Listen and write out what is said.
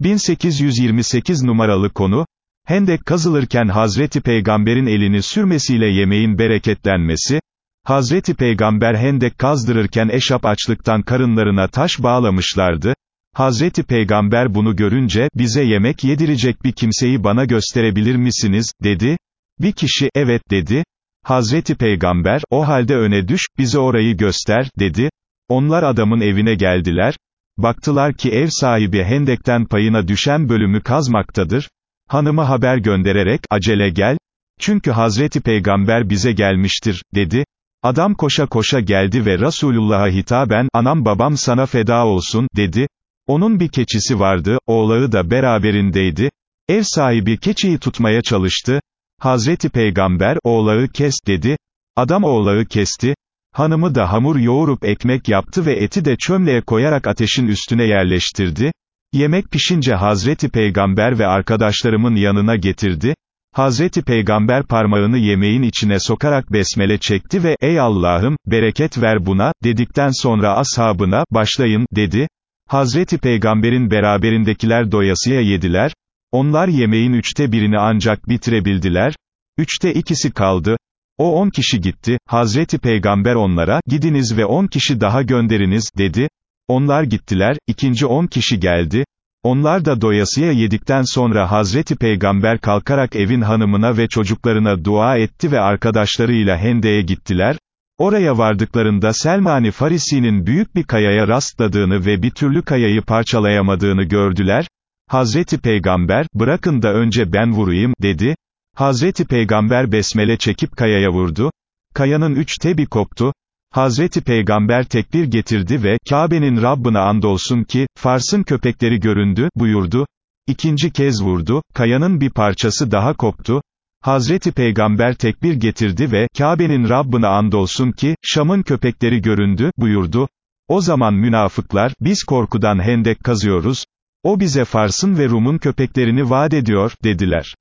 1828 numaralı konu, Hendek kazılırken Hazreti Peygamber'in elini sürmesiyle yemeğin bereketlenmesi, Hazreti Peygamber hendek kazdırırken eşap açlıktan karınlarına taş bağlamışlardı, Hazreti Peygamber bunu görünce, bize yemek yedirecek bir kimseyi bana gösterebilir misiniz, dedi, bir kişi, evet dedi, Hazreti Peygamber, o halde öne düş, bize orayı göster, dedi, onlar adamın evine geldiler, baktılar ki ev sahibi hendekten payına düşen bölümü kazmaktadır, hanımı haber göndererek, acele gel, çünkü Hazreti Peygamber bize gelmiştir, dedi, adam koşa koşa geldi ve Resulullah'a hitaben, anam babam sana feda olsun, dedi, onun bir keçisi vardı, oğlağı da beraberindeydi, ev sahibi keçiyi tutmaya çalıştı, Hazreti Peygamber, oğlağı kes, dedi, adam oğlağı kesti, hanımı da hamur yoğurup ekmek yaptı ve eti de çömleğe koyarak ateşin üstüne yerleştirdi, Yemek pişince Hazreti Peygamber ve arkadaşlarımın yanına getirdi, Hazreti Peygamber parmağını yemeğin içine sokarak besmele çekti ve, ey Allah'ım, bereket ver buna, dedikten sonra ashabına, başlayın, dedi, Hazreti Peygamber'in beraberindekiler doyasıya yediler, onlar yemeğin üçte birini ancak bitirebildiler, üçte ikisi kaldı, o on kişi gitti, Hazreti Peygamber onlara, gidiniz ve on kişi daha gönderiniz, dedi, onlar gittiler, ikinci on kişi geldi, onlar da doyasıya yedikten sonra Hazreti Peygamber kalkarak evin hanımına ve çocuklarına dua etti ve arkadaşlarıyla Hende'ye gittiler, oraya vardıklarında Selmani Farisi'nin büyük bir kayaya rastladığını ve bir türlü kayayı parçalayamadığını gördüler, Hazreti Peygamber, bırakın da önce ben vurayım, dedi, Hazreti Peygamber besmele çekip kayaya vurdu, kayanın üçte bir koptu, Hazreti Peygamber tekbir getirdi ve, Kabe'nin Rabbına andolsun ki, Fars'ın köpekleri göründü, buyurdu. İkinci kez vurdu, kayanın bir parçası daha koptu. Hazreti Peygamber tekbir getirdi ve, Kabe'nin Rabbına andolsun ki, Şam'ın köpekleri göründü, buyurdu. O zaman münafıklar, biz korkudan hendek kazıyoruz, o bize Fars'ın ve Rum'un köpeklerini vaat ediyor, dediler.